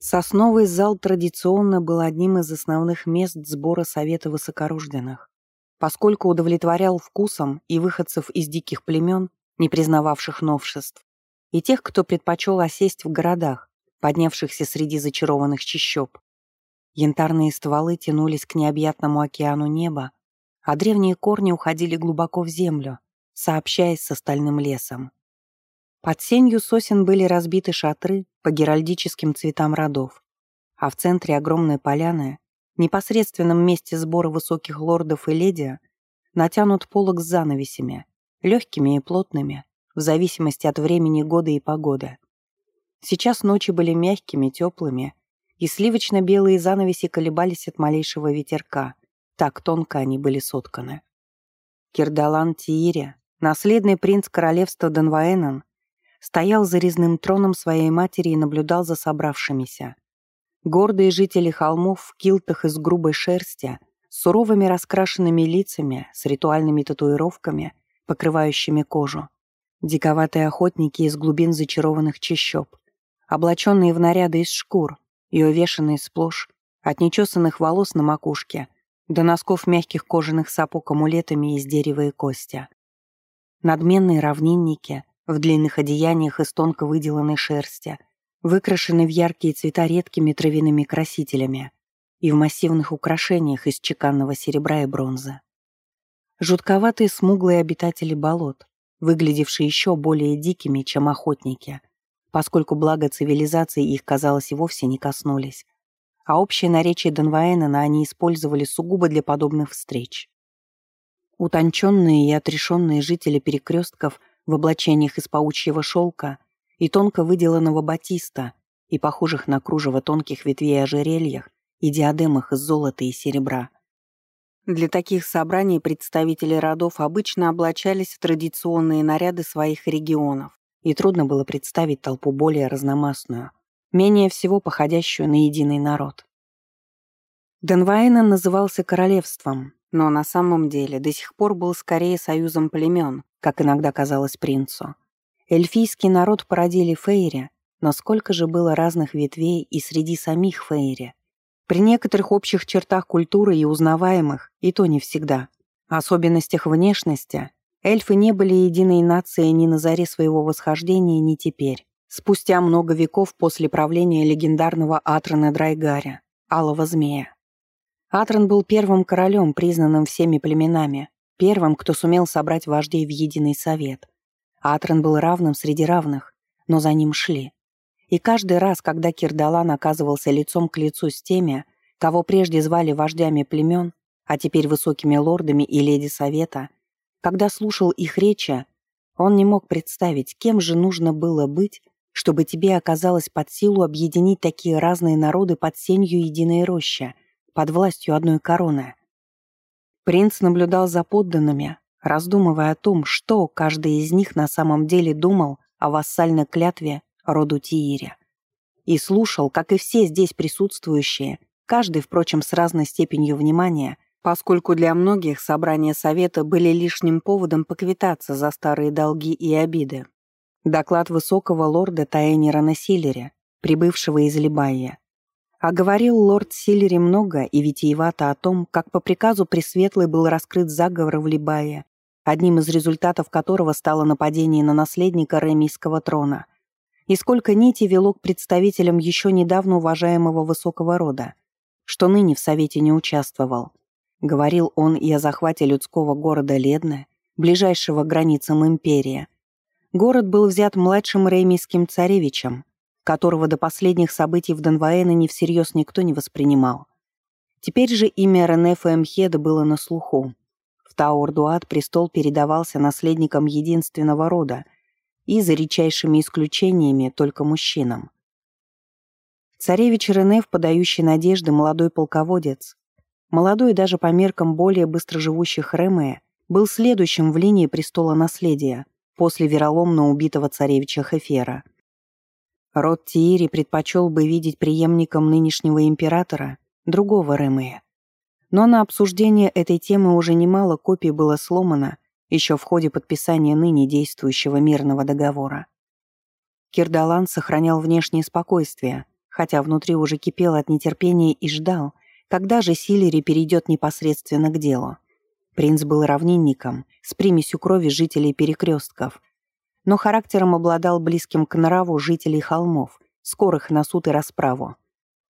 Сосновый зал традиционно был одним из основных мест сбора Совета Высокорожденных, поскольку удовлетворял вкусом и выходцев из диких племен, не признававших новшеств, и тех, кто предпочел осесть в городах, поднявшихся среди зачарованных чащоб. Янтарные стволы тянулись к необъятному океану неба, а древние корни уходили глубоко в землю, сообщаясь с остальным лесом. Под сенью сосен были разбиты шатры по геральдическим цветам родов, а в центре огромной поляны, непосредственном месте сбора высоких лордов и леди, натянут полог с занавесями, легкими и плотными, в зависимости от времени года и погоды. Сейчас ночи были мягкими, теплыми, и сливочно-белые занавеси колебались от малейшего ветерка, так тонко они были сотканы. Кирдалан Тиире Наследный принц королевства Донваэнон стоял за резным троном своей матери и наблюдал за собравшимися. Гордые жители холмов в килтах из грубой шерсти, с суровыми раскрашенными лицами, с ритуальными татуировками, покрывающими кожу. Диковатые охотники из глубин зачарованных чащоб, облаченные в наряды из шкур и увешанные сплошь от нечесанных волос на макушке до носков мягких кожаных сапог амулетами из дерева и кости надменные равнинники в длинных одеяниях из тонко выделанной шерсти, выкрашены в яркие цвета редкими травяными красителями и в массивных украшениях из чеканного серебра и бронзы. Жутковатые смуглые обитатели болот, выглядевшие еще более дикими, чем охотники, поскольку благо цивилизации их, казалось, и вовсе не коснулись, а общее наречие Донваэна они использовали сугубо для подобных встреч. Утонченные и отрешенные жители перекрестков в облачениях из паучьего шелка и тонко выделанного батиста и похожих на кружево тонких ветвей ожерельях и диадемах из золота и серебра. Для таких собраний представители родов обычно облачались в традиционные наряды своих регионов, и трудно было представить толпу более разномастную, менее всего походящую на единый народ. Денвайна назывался королевством, но на самом деле до сих пор был скорее союзом племен, как иногда казалось принцу. Эльфийский народ породили Фейри, но сколько же было разных ветвей и среди самих Фейри. При некоторых общих чертах культуры и узнаваемых, и то не всегда, особенностях внешности, эльфы не были единой нацией ни на заре своего восхождения, ни теперь, спустя много веков после правления легендарного Атрона Драйгаря, Алого Змея. Атрон был первым королем, признанным всеми племенами, первым, кто сумел собрать вождей в единый совет. Атрон был равным среди равных, но за ним шли. И каждый раз, когда Кирдалан оказывался лицом к лицу с теми, кого прежде звали вождями племен, а теперь высокими лордами и леди совета, когда слушал их речи, он не мог представить, кем же нужно было быть, чтобы тебе оказалось под силу объединить такие разные народы под сенью единой рощи — под властью одной короны. Принц наблюдал за подданными, раздумывая о том, что каждый из них на самом деле думал о вассальной клятве роду Тиире. И слушал, как и все здесь присутствующие, каждый, впрочем, с разной степенью внимания, поскольку для многих собрания совета были лишним поводом поквитаться за старые долги и обиды. Доклад высокого лорда Таэнира Насилере, прибывшего из Либайя, а говорил лорд Силлери много и витиевато о том, как по приказу Пресветлый был раскрыт заговор в Либае, одним из результатов которого стало нападение на наследника ремийского трона, и сколько нитей вело к представителям еще недавно уважаемого высокого рода, что ныне в Совете не участвовал. Говорил он и о захвате людского города Ледне, ближайшего к границам империи. Город был взят младшим ремийским царевичем, которого до последних событий в Донваэне всерьез никто не воспринимал. Теперь же имя Рене Фэмхеда было на слуху. В Тауэр-Дуат престол передавался наследникам единственного рода и, за редчайшими исключениями, только мужчинам. Царевич Рене, в подающий надежды молодой полководец, молодой даже по меркам более быстроживущих Ремея, был следующим в линии престола наследия после вероломно убитого царевича Хефера – Род Тиири предпочел бы видеть преемником нынешнего императора другого Ремея. Но на обсуждение этой темы уже немало копий было сломано еще в ходе подписания ныне действующего мирного договора. Кирдалан сохранял внешнее спокойствие, хотя внутри уже кипел от нетерпения и ждал, когда же Силери перейдет непосредственно к делу. Принц был равнинником, с примесью крови жителей перекрестков, но характером обладал близким к нраву жителей холмов, скорых на суд и расправу.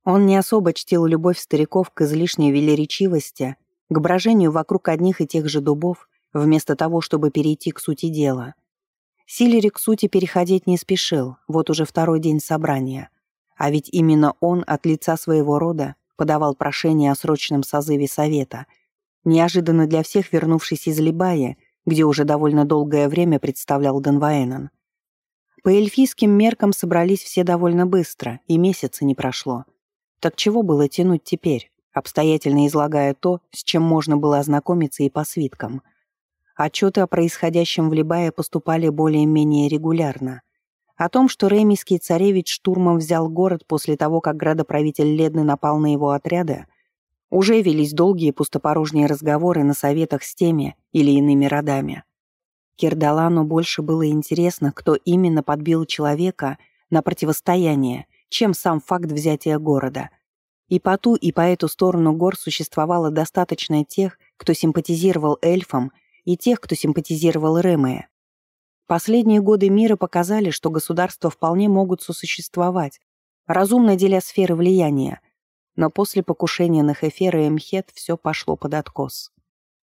Он не особо чтил любовь стариков к излишней велеречивости, к брожению вокруг одних и тех же дубов, вместо того, чтобы перейти к сути дела. Силери к сути переходить не спешил, вот уже второй день собрания. А ведь именно он от лица своего рода подавал прошение о срочном созыве совета, неожиданно для всех вернувшись из Либая, где уже довольно долгое время представлял Денваэнон. По эльфийским меркам собрались все довольно быстро, и месяца не прошло. Так чего было тянуть теперь, обстоятельно излагая то, с чем можно было ознакомиться и по свиткам – Отчеты о происходящем в Либае поступали более-менее регулярно. О том, что ремийский царевич штурмом взял город после того, как градоправитель Ледны напал на его отряды, уже велись долгие пустопорожние разговоры на советах с теми или иными родами. Кирдалану больше было интересно, кто именно подбил человека на противостояние, чем сам факт взятия города. И по ту, и по эту сторону гор существовало достаточно тех, кто симпатизировал эльфам и тех, кто симпатизировал Ремея. Последние годы мира показали, что государства вполне могут сосуществовать, разумно деля сферы влияния, но после покушения на Хефера и Мхет все пошло под откос.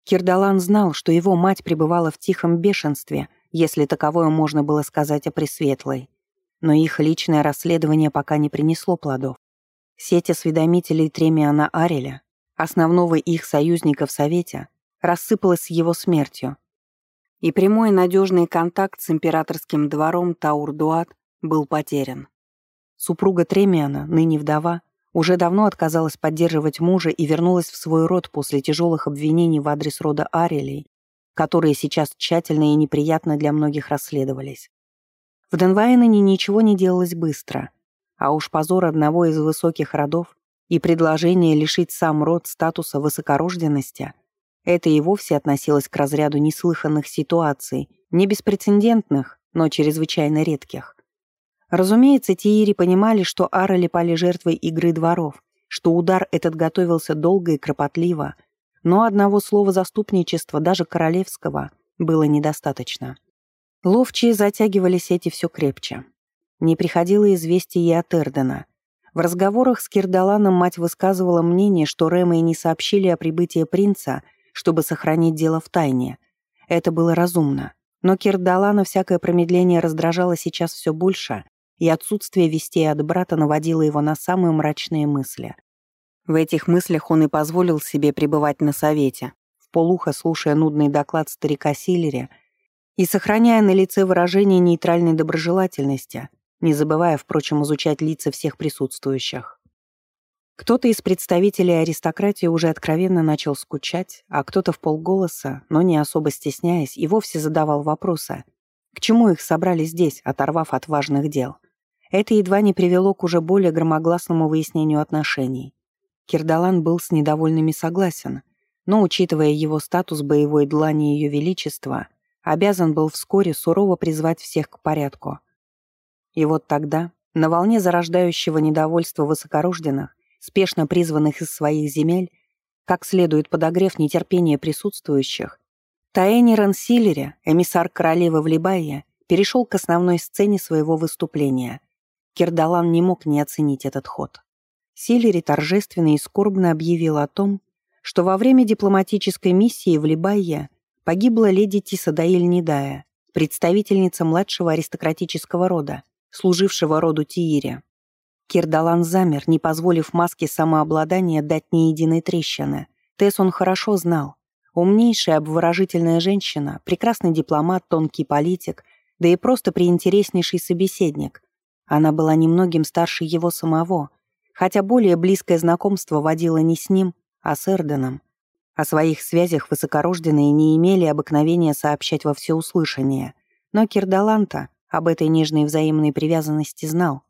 Кирдалан знал, что его мать пребывала в тихом бешенстве, если таковое можно было сказать о Пресветлой. Но их личное расследование пока не принесло плодов. Сеть осведомителей Тремиана Ареля, основного их союзника в Совете, рассыпалась с его смертью. И прямой надежный контакт с императорским двором Таурдуат был потерян. Супруга Тремиана, ныне вдова, уже давно отказалась поддерживать мужа и вернулась в свой род после тяжелых обвинений в адрес рода Арелей, которые сейчас тщательно и неприятно для многих расследовались. В Денвайнене ничего не делалось быстро, а уж позор одного из высоких родов и предложение лишить сам род статуса высокорожденности – это и вовсе относилось к разряду неслыханных ситуаций, не беспрецедентных, но чрезвычайно редких. Разумеется, Тиири понимали, что Ароли пали жертвой игры дворов, что удар этот готовился долго и кропотливо, но одного слова заступничества, даже королевского, было недостаточно. Ловчие затягивали сети все крепче. Не приходило известие и от Эрдена. В разговорах с Кирдаланом мать высказывала мнение, что Рэмы не сообщили о прибытии принца — чтобы сохранить дело в тайне. Это было разумно. Но Кирдалана всякое промедление раздражало сейчас все больше, и отсутствие вестей от брата наводило его на самые мрачные мысли. В этих мыслях он и позволил себе пребывать на совете, в полухо слушая нудный доклад старика Силлери и сохраняя на лице выражение нейтральной доброжелательности, не забывая, впрочем, изучать лица всех присутствующих. Кто-то из представителей аристократии уже откровенно начал скучать, а кто-то в полголоса, но не особо стесняясь, и вовсе задавал вопросы. К чему их собрали здесь, оторвав от важных дел? Это едва не привело к уже более громогласному выяснению отношений. Кирдалан был с недовольными согласен, но, учитывая его статус боевой длани Ее Величества, обязан был вскоре сурово призвать всех к порядку. И вот тогда, на волне зарождающего недовольства высокорожденных, спешно призванных из своих земель, как следует подогрев нетерпение присутствующих, Таэни Рансилере, эмиссар королевы в Либайе, перешел к основной сцене своего выступления. Кирдалан не мог не оценить этот ход. Силери торжественно и скорбно объявил о том, что во время дипломатической миссии в Либайе погибла леди Тисадаиль Недая, представительница младшего аристократического рода, служившего роду Тиире. Кирдалан замер, не позволив маске самообладания дать ни единой трещины. Тесс он хорошо знал. Умнейшая, обворожительная женщина, прекрасный дипломат, тонкий политик, да и просто приинтереснейший собеседник. Она была немногим старше его самого, хотя более близкое знакомство водило не с ним, а с Эрденом. О своих связях высокорожденные не имели обыкновения сообщать во всеуслышание, но Кирдаланта об этой нежной взаимной привязанности знал.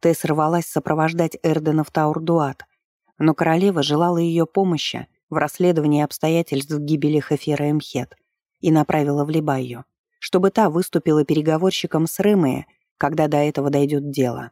Тесс рвалась сопровождать Эрдена в Таурдуат, но королева желала ее помощи в расследовании обстоятельств гибели Хефера Эмхет и направила в Либайю, чтобы та выступила переговорщиком с Рэмэя, когда до этого дойдет дело.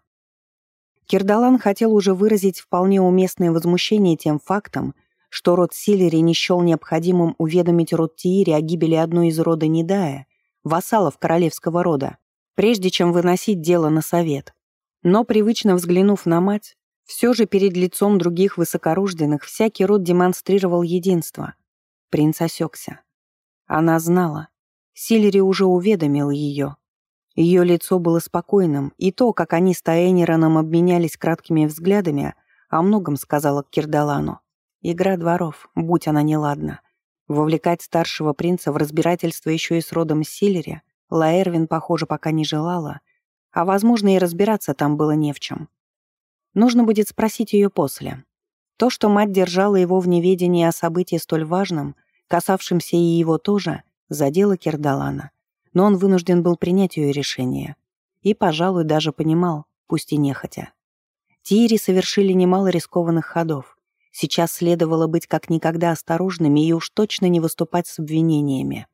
Кирдалан хотел уже выразить вполне уместное возмущение тем фактом, что род Силери не счел необходимым уведомить род Тиири о гибели одной из рода Недая, вассалов королевского рода, прежде чем выносить дело на совет. Но, привычно взглянув на мать, все же перед лицом других высокорожденных всякий род демонстрировал единство. Принц осекся. Она знала. Силери уже уведомил ее. Ее лицо было спокойным, и то, как они с Таэнероном обменялись краткими взглядами, о многом сказала Кирдалану. Игра дворов, будь она неладна. Вовлекать старшего принца в разбирательство еще и с родом Силери Лаэрвин, похоже, пока не желала, а, возможно, и разбираться там было не в чем. Нужно будет спросить ее после. То, что мать держала его в неведении о событии столь важном, касавшемся и его тоже, задело Кирдалана. Но он вынужден был принять ее решение. И, пожалуй, даже понимал, пусть и нехотя. Тири совершили немало рискованных ходов. Сейчас следовало быть как никогда осторожными и уж точно не выступать с обвинениями.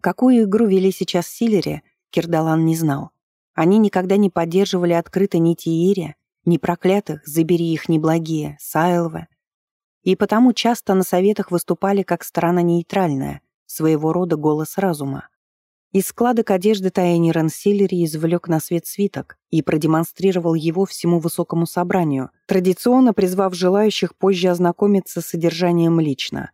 Какую игру вели сейчас Силери, Кирдалан не знал. Они никогда не поддерживали открыто ни Тиири, ни проклятых, забери их неблагие, Сайлвы. И потому часто на советах выступали как сторона нейтральная, своего рода голос разума. Из складок одежды Тайни Рансиллери извлек на свет свиток и продемонстрировал его всему высокому собранию, традиционно призвав желающих позже ознакомиться с содержанием лично.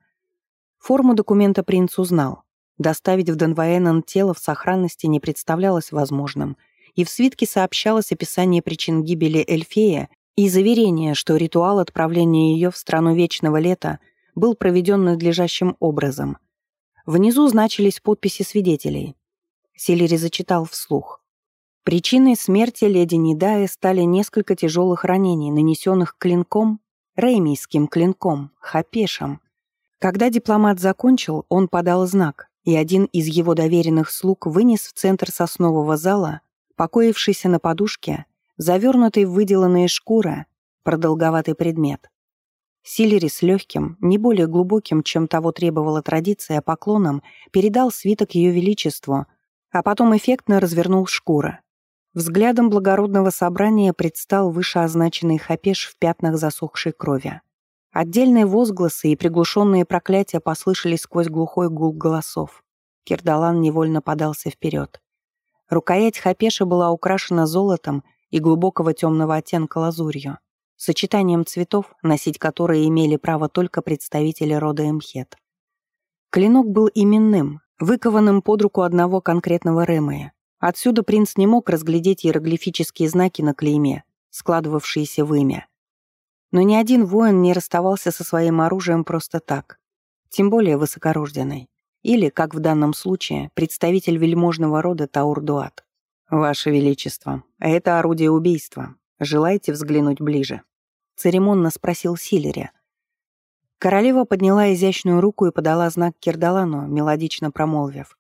Форму документа принц узнал. Доставить в Денваэнон тело в сохранности не представлялось возможным — и в свитке сообщалось описание причин гибели Эльфея и заверение, что ритуал отправления ее в страну вечного лета был проведен надлежащим образом. Внизу значились подписи свидетелей. Селери зачитал вслух. Причиной смерти леди Недая стали несколько тяжелых ранений, нанесенных клинком, реймийским клинком, хапешем. Когда дипломат закончил, он подал знак, и один из его доверенных слуг вынес в центр соснового зала покоившийся на подушке, завернутый в выделанные шкуры, продолговатый предмет. Силери с легким, не более глубоким, чем того требовала традиция, поклоном передал свиток ее величеству, а потом эффектно развернул шкура. Взглядом благородного собрания предстал вышеозначенный хапеш в пятнах засохшей крови. Отдельные возгласы и приглушенные проклятия послышались сквозь глухой гул голосов. Кирдалан невольно подался вперед. Рукоять хапеши была украшена золотом и глубокого темного оттенка лазурью, сочетанием цветов, носить которые имели право только представители рода Эмхет. Клинок был именным, выкованным под руку одного конкретного Ремея. Отсюда принц не мог разглядеть иероглифические знаки на клейме, складывавшиеся в имя. Но ни один воин не расставался со своим оружием просто так, тем более высокорожденный. Или, как в данном случае, представитель вельможного рода Таурдуат. «Ваше Величество, это орудие убийства. Желаете взглянуть ближе?» Церемонно спросил Силери. Королева подняла изящную руку и подала знак Кирдалану, мелодично промолвив.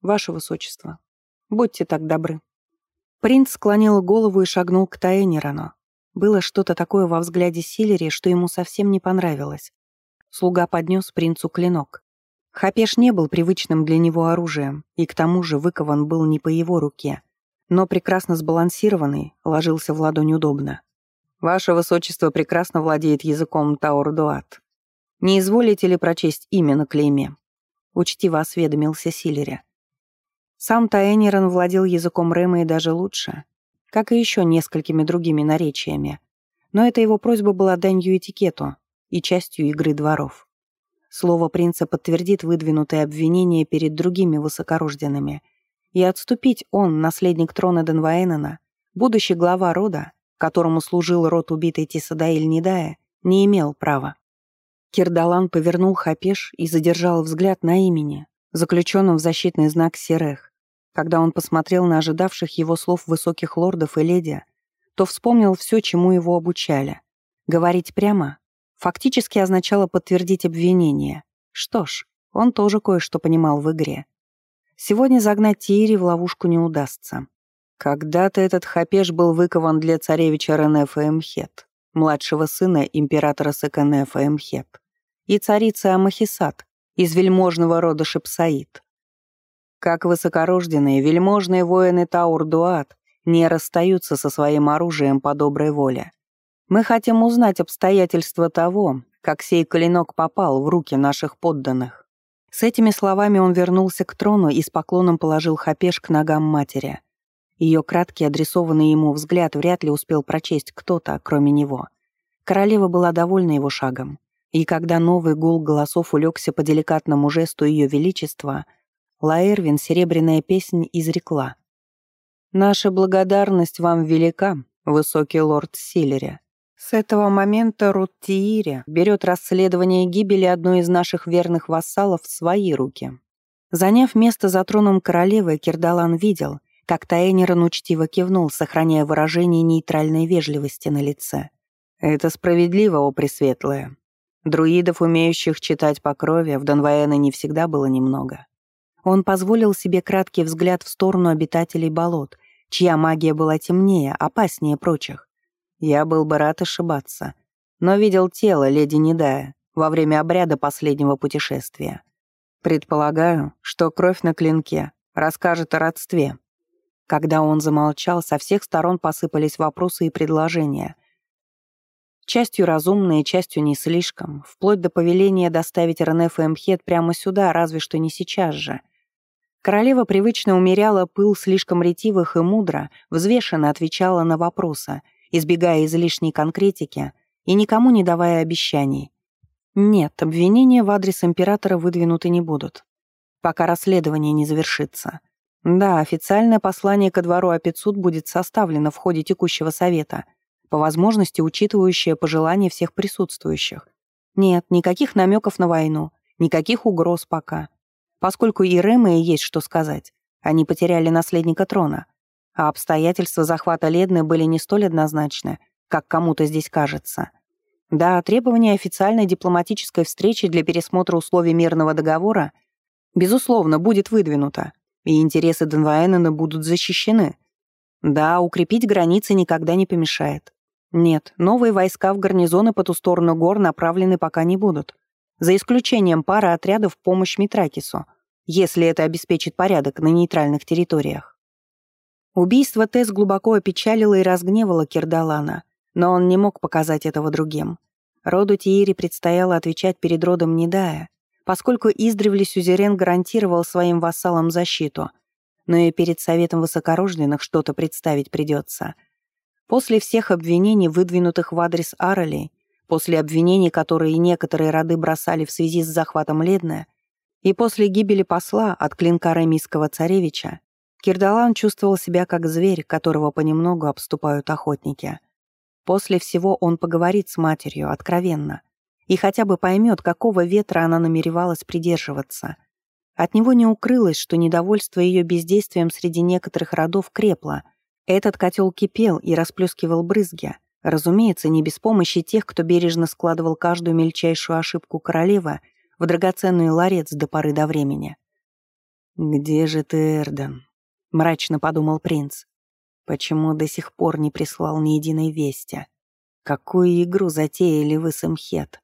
«Ваше Высочество, будьте так добры». Принц склонил голову и шагнул к Таэнерану. Было что-то такое во взгляде Силери, что ему совсем не понравилось. Слуга поднес принцу клинок. Хапеш не был привычным для него оружием, и к тому же выкован был не по его руке, но прекрасно сбалансированный, ложился в ладонь удобно. «Ваше Высочество прекрасно владеет языком Таурдуат. Не изволите ли прочесть имя на клейме?» Учтиво осведомился Силери. Сам Таэнерон владел языком Рэма и даже лучше, как и еще несколькими другими наречиями, но эта его просьба была данью этикету и частью игры дворов. Слово принца подтвердит выдвинутые обвинения перед другими высокорожденными. И отступить он, наследник трона Денваэнена, будущий глава рода, которому служил род убитой Тисадаиль Недая, не имел права. Кирдалан повернул хапеш и задержал взгляд на имени, заключенном в защитный знак Серех. Когда он посмотрел на ожидавших его слов высоких лордов и леди, то вспомнил все, чему его обучали. Говорить прямо, фактически означало подтвердить обвинение. Что ж, он тоже кое-что понимал в игре. Сегодня загнать Тири в ловушку не удастся. Когда-то этот хапеш был выкован для царевича Ренефа Эмхет, младшего сына императора Секенефа Эмхет, и царицы Амахисат из вельможного рода Шепсаид. Как высокорожденные вельможные воины Таур-Дуат не расстаются со своим оружием по доброй воле. Мы хотим узнать обстоятельства того, как сей клинок попал в руки наших подданных». С этими словами он вернулся к трону и с поклоном положил хапеш к ногам матери. Ее краткий, адресованный ему взгляд вряд ли успел прочесть кто-то, кроме него. Королева была довольна его шагом. И когда новый гул голосов улегся по деликатному жесту Ее Величества, Лаэрвин серебряная песнь изрекла. «Наша благодарность вам велика, высокий лорд Силлере. С этого момента Руттиире берет расследование гибели одной из наших верных вассалов в свои руки». Заняв место за троном королевы, Кирдалан видел, как Таэнерон учтиво кивнул, сохраняя выражение нейтральной вежливости на лице. «Это справедливо, о Пресветлое. Друидов, умеющих читать по крови, в Донваэне не всегда было немного. Он позволил себе краткий взгляд в сторону обитателей болот, чья магия была темнее, опаснее прочих. Я был бы рад ошибаться, но видел тело леди Недая во время обряда последнего путешествия. Предполагаю, что кровь на клинке расскажет о родстве. Когда он замолчал, со всех сторон посыпались вопросы и предложения — Частью разумные, частью не слишком, вплоть до повеления доставить Ренеф и Мхет прямо сюда, разве что не сейчас же. Королева привычно умеряла пыл слишком ретивых и мудро, взвешенно отвечала на вопросы, избегая излишней конкретики и никому не давая обещаний. Нет, обвинения в адрес императора выдвинуты не будут, пока расследование не завершится. Да, официальное послание ко двору Апицуд будет составлено в ходе текущего совета — по возможности учитывающее пожелания всех присутствующих. Нет, никаких намеков на войну, никаких угроз пока. Поскольку и Рэмы есть что сказать, они потеряли наследника трона, а обстоятельства захвата Ледны были не столь однозначны, как кому-то здесь кажется. Да, требование официальной дипломатической встречи для пересмотра условий мирного договора, безусловно, будет выдвинуто, и интересы Денваэнена будут защищены. Да, укрепить границы никогда не помешает. Нет, новые войска в гарнизоны по ту сторону гор направлены пока не будут. За исключением пары отрядов в помощь Митракису, если это обеспечит порядок на нейтральных территориях. Убийство Тесс глубоко опечалило и разгневало Кирдалана, но он не мог показать этого другим. Роду Тиири предстояло отвечать перед родом Недая, поскольку издревле Сюзерен гарантировал своим вассалам защиту, но и перед Советом Высокорожденных что-то представить придется — После всех обвинений, выдвинутых в адрес Ароли, после обвинений, которые некоторые роды бросали в связи с захватом Ледная, и после гибели посла от клинка ремийского царевича, Кирдалан чувствовал себя как зверь, которого понемногу обступают охотники. После всего он поговорит с матерью откровенно и хотя бы поймет, какого ветра она намеревалась придерживаться. От него не укрылось, что недовольство ее бездействием среди некоторых родов крепло — этот котел кипел и расплескивал брызги, разумеется, не без помощи тех, кто бережно складывал каждую мельчайшую ошибку королевы в драгоценный ларец до поры до времени. «Где же ты, Эрден?» — мрачно подумал принц. «Почему до сих пор не прислал ни единой вести? Какую игру затеяли вы с Имхет?»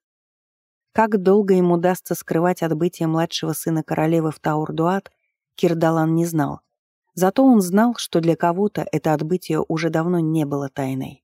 Как долго ему удастся скрывать отбытие младшего сына королевы в Таурдуат, Кирдалан не знал — Зато он знал, что для кого-то это отбытие уже давно не было тайной.